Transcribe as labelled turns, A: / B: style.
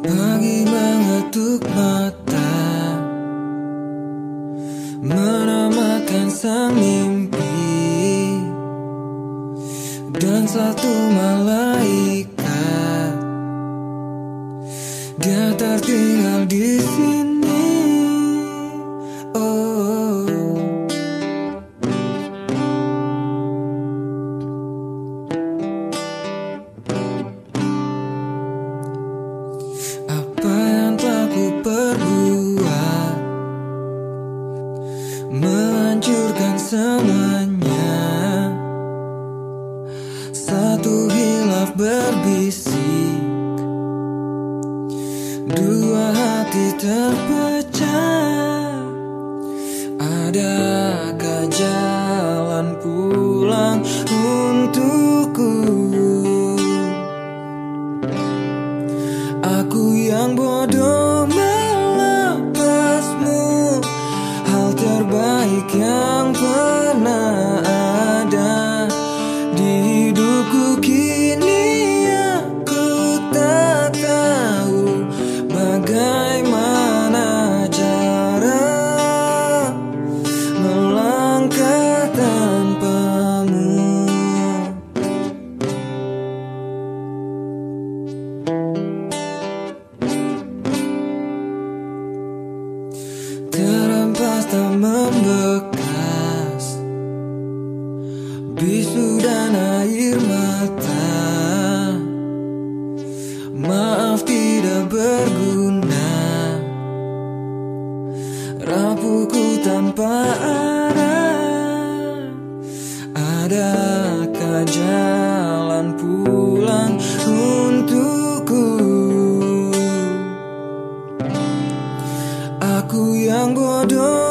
A: Pagi mengetuk mata Menamatkan sang mimpi. Dan satu malaikat Dia tertinggal di sini. Semuanya Satu hilaf berbisik. Dua hati terpecah. Adakah jalan pulang untukku. Aku yang bodoh mata. Maaf tidak berguna. Rapuhku tanpa arah. Adakah jalan pulang untukku? Aku yang bodoh